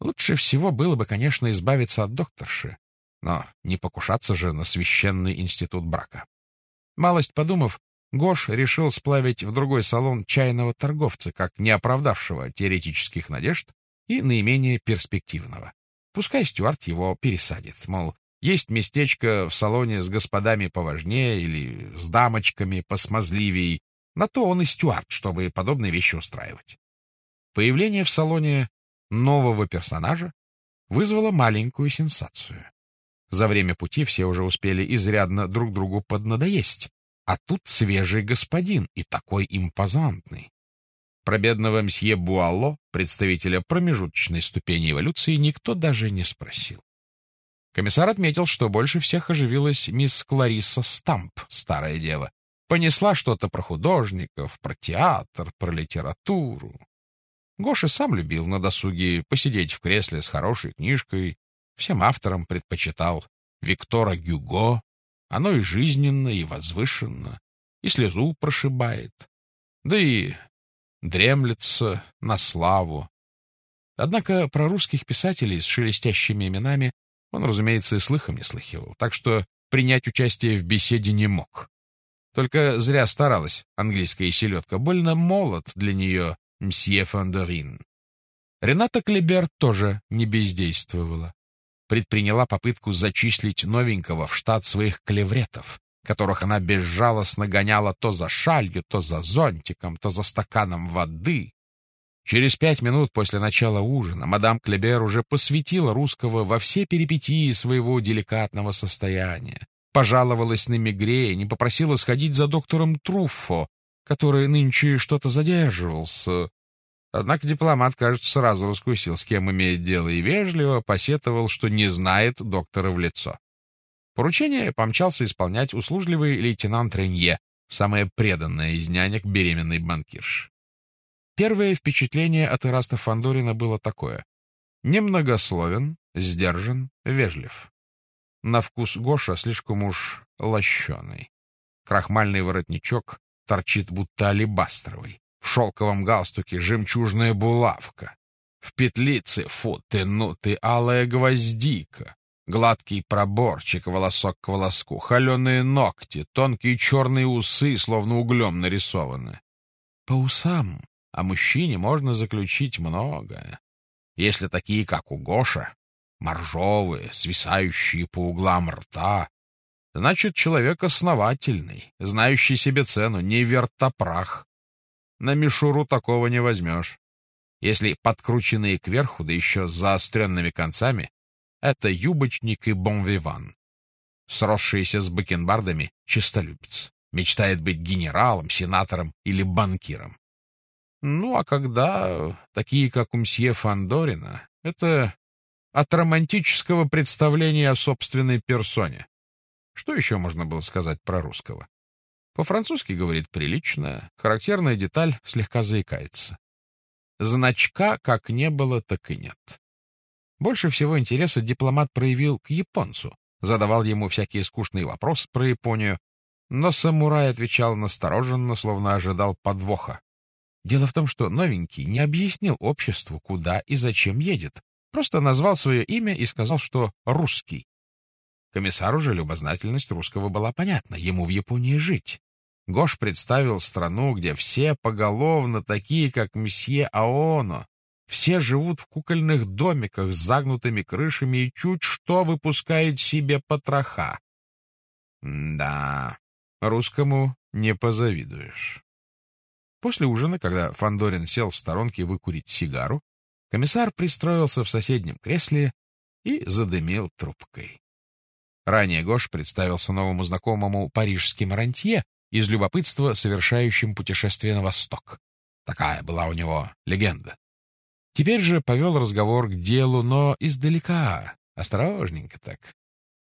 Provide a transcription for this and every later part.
Лучше всего было бы, конечно, избавиться от докторши, но не покушаться же на священный институт брака. Малость подумав, Гош решил сплавить в другой салон чайного торговца, как не оправдавшего теоретических надежд и наименее перспективного. Пускай Стюарт его пересадит, мол, есть местечко в салоне с господами поважнее или с дамочками посмазливей. На то он и Стюарт, чтобы подобные вещи устраивать. Появление в салоне нового персонажа вызвало маленькую сенсацию. За время пути все уже успели изрядно друг другу поднадоесть, а тут свежий господин и такой импозантный. Про бедного мсье Буало, представителя промежуточной ступени эволюции, никто даже не спросил. Комиссар отметил, что больше всех оживилась мисс Клариса Стамп, старая дева. Понесла что-то про художников, про театр, про литературу. Гоша сам любил на досуге посидеть в кресле с хорошей книжкой. Всем авторам предпочитал Виктора Гюго. Оно и жизненно, и возвышенно, и слезу прошибает. Да и дремлется на славу. Однако про русских писателей с шелестящими именами он, разумеется, и слыхом не слыхивал, так что принять участие в беседе не мог. Только зря старалась английская селедка, больно молод для нее мсье Фандорин. Рената Клебер тоже не бездействовала. Предприняла попытку зачислить новенького в штат своих клевретов, которых она безжалостно гоняла то за шалью, то за зонтиком, то за стаканом воды. Через пять минут после начала ужина мадам Клебер уже посвятила русского во все перипетии своего деликатного состояния, пожаловалась на мигрень и попросила сходить за доктором Труффо, который нынче что-то задерживался. Однако дипломат, кажется, сразу раскусил, с кем имеет дело, и вежливо посетовал, что не знает доктора в лицо. Поручение помчался исполнять услужливый лейтенант Ренье, самая преданная из нянек беременной банкирш. Первое впечатление от Ираста Фандорина было такое. Немногословен, сдержан, вежлив. На вкус Гоша слишком уж лощеный. Крахмальный воротничок торчит будто алебастровый. В шелковом галстуке жемчужная булавка. В петлице, фу ты, ну ты, алая гвоздика. Гладкий проборчик, волосок к волоску, холеные ногти, тонкие черные усы, словно углем нарисованы. По усам о мужчине можно заключить многое. Если такие, как у Гоша, моржовые, свисающие по углам рта, значит, человек основательный, знающий себе цену, не вертопрах. На мишуру такого не возьмешь. Если подкрученные кверху, да еще с заостренными концами, это юбочник и бонвиван. Сросшийся с бакенбардами чистолюбец. Мечтает быть генералом, сенатором или банкиром. Ну, а когда такие, как у мсье Фандорина, это от романтического представления о собственной персоне. Что еще можно было сказать про русского? По-французски говорит прилично, характерная деталь слегка заикается. Значка как не было, так и нет. Больше всего интереса дипломат проявил к японцу, задавал ему всякие скучные вопросы про Японию, но самурай отвечал настороженно, словно ожидал подвоха. Дело в том, что новенький не объяснил обществу, куда и зачем едет, просто назвал свое имя и сказал, что русский. Комиссару же любознательность русского была понятна, ему в Японии жить. Гош представил страну, где все поголовно такие, как месье Аоно. Все живут в кукольных домиках с загнутыми крышами и чуть что выпускают себе потроха. Да, русскому не позавидуешь. После ужина, когда Фандорин сел в сторонке выкурить сигару, комиссар пристроился в соседнем кресле и задымил трубкой. Ранее Гош представился новому знакомому парижским рантье из любопытства, совершающим путешествие на восток. Такая была у него легенда. Теперь же повел разговор к делу, но издалека, осторожненько так.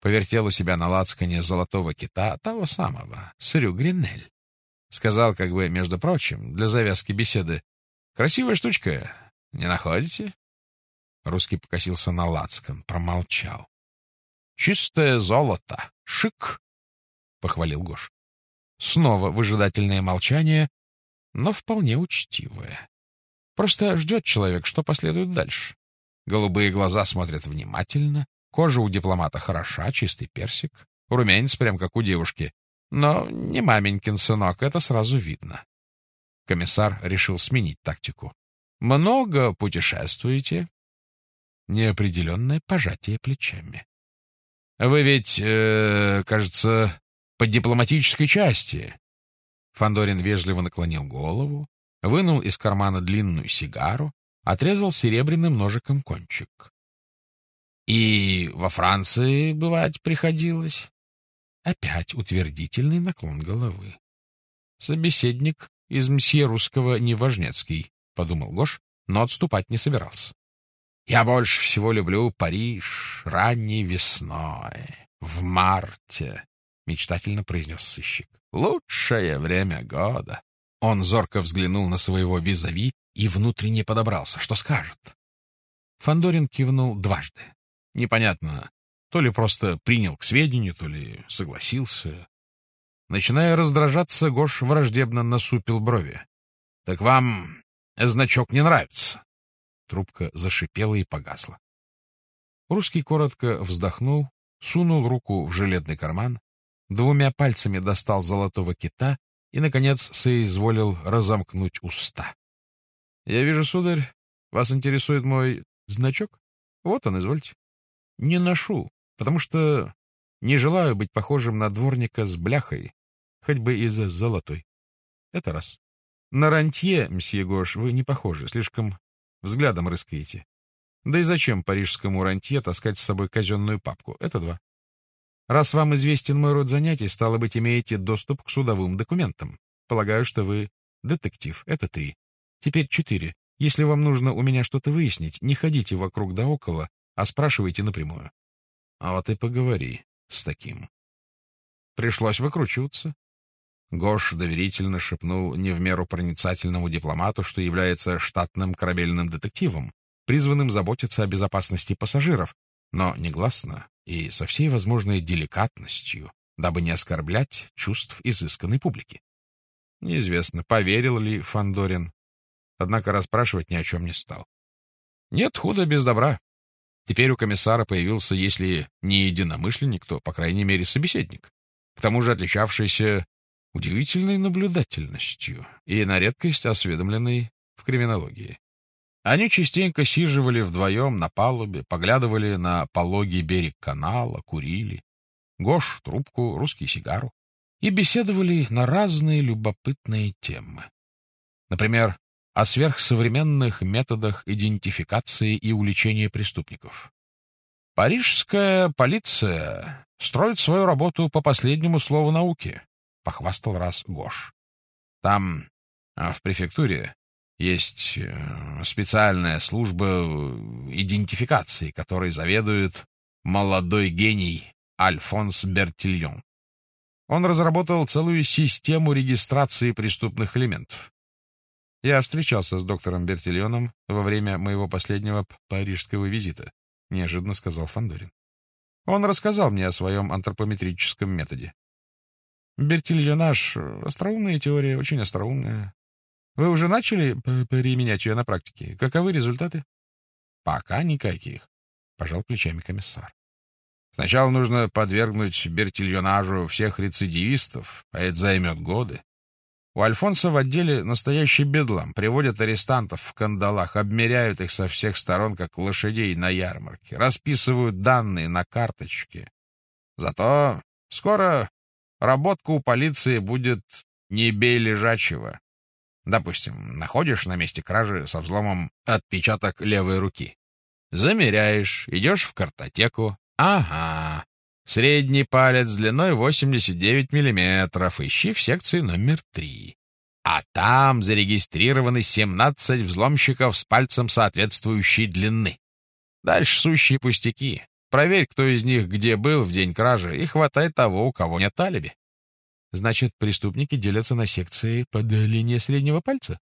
Повертел у себя на лацкане золотого кита, того самого, Срю Гринель. Сказал, как бы, между прочим, для завязки беседы. «Красивая штучка, не находите?» Русский покосился на лацкан, промолчал. «Чистое золото! Шик!» — похвалил Гош. Снова выжидательное молчание, но вполне учтивое. Просто ждет человек, что последует дальше. Голубые глаза смотрят внимательно, кожа у дипломата хороша, чистый персик, румянец прям как у девушки. Но не маменькин сынок, это сразу видно. Комиссар решил сменить тактику. «Много путешествуете?» Неопределенное пожатие плечами. «Вы ведь, э, кажется, по дипломатической части». Фандорин вежливо наклонил голову, вынул из кармана длинную сигару, отрезал серебряным ножиком кончик. «И во Франции бывать приходилось?» Опять утвердительный наклон головы. «Собеседник из мсье русского неважнецкий», — подумал Гош, но отступать не собирался. «Я больше всего люблю Париж ранней весной, в марте», — мечтательно произнес сыщик. «Лучшее время года». Он зорко взглянул на своего визави и внутренне подобрался. Что скажет? Фандорин кивнул дважды. Непонятно, то ли просто принял к сведению, то ли согласился. Начиная раздражаться, Гош враждебно насупил брови. — Так вам значок не нравится? Трубка зашипела и погасла. Русский коротко вздохнул, сунул руку в жилетный карман, двумя пальцами достал золотого кита и, наконец, соизволил разомкнуть уста. — Я вижу, сударь, вас интересует мой значок? Вот он, извольте. — Не ношу, потому что не желаю быть похожим на дворника с бляхой, хоть бы и за золотой. Это раз. На рантье, мсье Гош, вы не похожи, слишком взглядом рыскаете. Да и зачем парижскому рантье таскать с собой казенную папку? Это два. Раз вам известен мой род занятий, стало быть, имеете доступ к судовым документам. Полагаю, что вы детектив. Это три. Теперь четыре. Если вам нужно у меня что-то выяснить, не ходите вокруг да около, а спрашивайте напрямую. А вот и поговори с таким. Пришлось выкручиваться. Гош доверительно шепнул не в меру проницательному дипломату, что является штатным корабельным детективом, призванным заботиться о безопасности пассажиров, но негласно и со всей возможной деликатностью, дабы не оскорблять чувств изысканной публики. Неизвестно, поверил ли Фандорин, однако расспрашивать ни о чем не стал. Нет худа без добра. Теперь у комиссара появился, если не единомышленник, то, по крайней мере, собеседник, к тому же отличавшийся удивительной наблюдательностью и на редкость осведомленной в криминологии. Они частенько сиживали вдвоем на палубе, поглядывали на пологий берег канала, курили. Гош — трубку, русский — сигару. И беседовали на разные любопытные темы. Например, о сверхсовременных методах идентификации и уличения преступников. Парижская полиция строит свою работу по последнему слову науки, — похвастал раз Гош. Там, а, в префектуре, есть э, специальная служба э, идентификации, которой заведует молодой гений Альфонс Бертильон. Он разработал целую систему регистрации преступных элементов. Я встречался с доктором Бертильоном во время моего последнего парижского визита, неожиданно сказал Фандорин. Он рассказал мне о своем антропометрическом методе. Бертильонаж — остроумная теория, очень остроумная. Вы уже начали применять ее на практике? Каковы результаты? Пока никаких, — пожал плечами комиссар. Сначала нужно подвергнуть бертильонажу всех рецидивистов, а это займет годы. У Альфонса в отделе настоящий бедлам. Приводят арестантов в кандалах, обмеряют их со всех сторон, как лошадей на ярмарке, расписывают данные на карточке. Зато скоро Работка у полиции будет «не бей лежачего». Допустим, находишь на месте кражи со взломом отпечаток левой руки. Замеряешь, идешь в картотеку. Ага, средний палец длиной 89 миллиметров, ищи в секции номер 3. А там зарегистрированы 17 взломщиков с пальцем соответствующей длины. Дальше сущие пустяки. Проверь, кто из них где был в день кражи, и хватай того, у кого нет алиби. Значит, преступники делятся на секции под длине среднего пальца?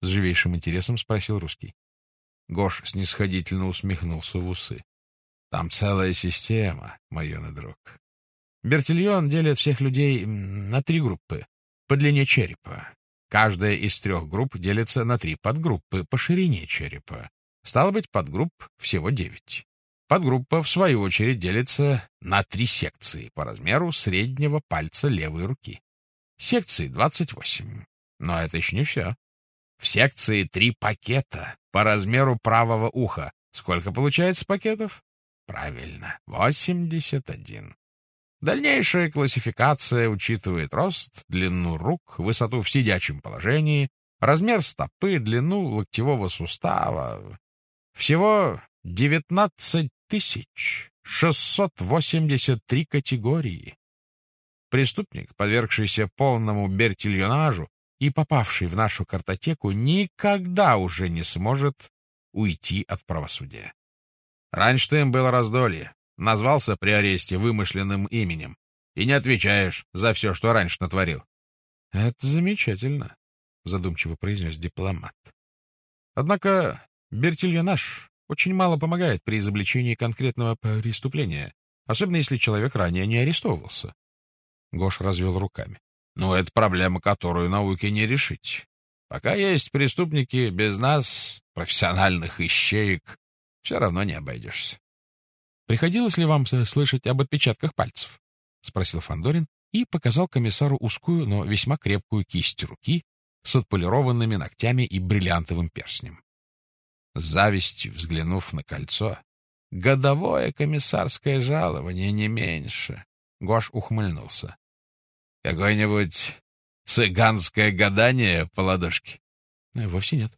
С живейшим интересом спросил русский. Гош снисходительно усмехнулся в усы. Там целая система, мой юный друг. Бертильон делит всех людей на три группы по длине черепа. Каждая из трех групп делится на три подгруппы по ширине черепа. Стало быть, подгрупп всего девять. Подгруппа, в свою очередь, делится на три секции по размеру среднего пальца левой руки. Секции 28. Но это еще не все. В секции три пакета по размеру правого уха. Сколько получается пакетов? Правильно, 81. Дальнейшая классификация учитывает рост, длину рук, высоту в сидячем положении, размер стопы, длину локтевого сустава. Всего 19 тысяч 683 категории. Преступник, подвергшийся полному бертильонажу и попавший в нашу картотеку, никогда уже не сможет уйти от правосудия. Раньше ты им было раздолье, назвался при аресте вымышленным именем и не отвечаешь за все, что раньше натворил. — Это замечательно, — задумчиво произнес дипломат. Однако Бертильонаж очень мало помогает при изобличении конкретного преступления, особенно если человек ранее не арестовывался. Гош развел руками. «Ну, это проблема, которую науке не решить. Пока есть преступники, без нас, профессиональных ищеек, все равно не обойдешься». «Приходилось ли вам слышать об отпечатках пальцев?» — спросил Фандорин и показал комиссару узкую, но весьма крепкую кисть руки с отполированными ногтями и бриллиантовым перстнем. Завистью взглянув на кольцо, годовое комиссарское жалование не меньше. Гош ухмыльнулся. Какое-нибудь цыганское гадание по ладошке? Э, вовсе нет.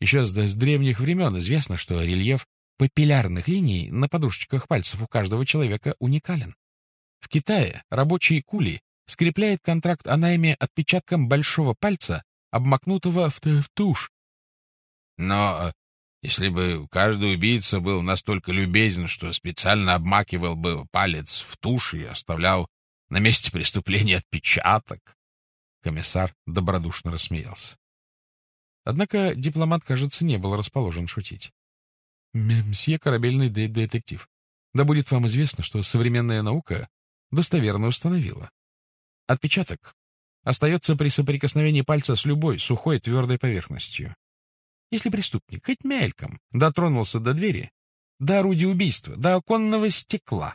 Еще с, с древних времен известно, что рельеф папиллярных линий на подушечках пальцев у каждого человека уникален. В Китае рабочий кули скрепляет контракт о найме отпечатком большого пальца, обмакнутого в, в тушь. Но если бы каждый убийца был настолько любезен, что специально обмакивал бы палец в тушь и оставлял на месте преступления отпечаток, комиссар добродушно рассмеялся. Однако дипломат, кажется, не был расположен шутить. «Мсье корабельный детектив, да будет вам известно, что современная наука достоверно установила. Отпечаток остается при соприкосновении пальца с любой сухой твердой поверхностью. Если преступник хоть мельком дотронулся до двери, до орудия убийства, до оконного стекла,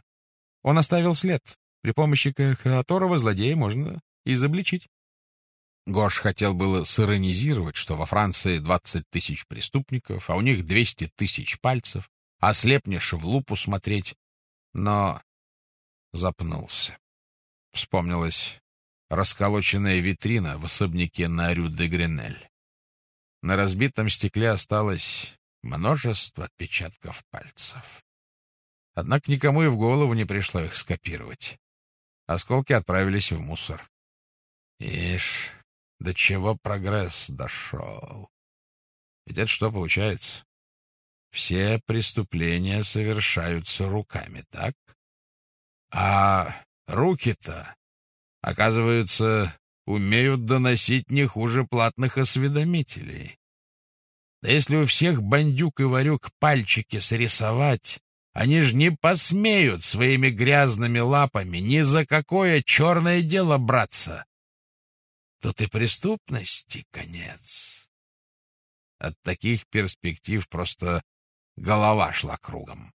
он оставил след, при помощи которого злодея можно изобличить. Гош хотел было сиронизировать, что во Франции 20 тысяч преступников, а у них 200 тысяч пальцев, а слепнешь в лупу смотреть, но запнулся. Вспомнилась расколоченная витрина в особняке на Рю де Гренель. На разбитом стекле осталось множество отпечатков пальцев. Однако никому и в голову не пришло их скопировать. Осколки отправились в мусор. Ишь, до чего прогресс дошел. Ведь это что получается? Все преступления совершаются руками, так? А руки-то, оказывается, умеют доносить не хуже платных осведомителей. Да если у всех бандюк и варюк пальчики срисовать, они ж не посмеют своими грязными лапами ни за какое черное дело браться. Тут и преступности конец. От таких перспектив просто голова шла кругом.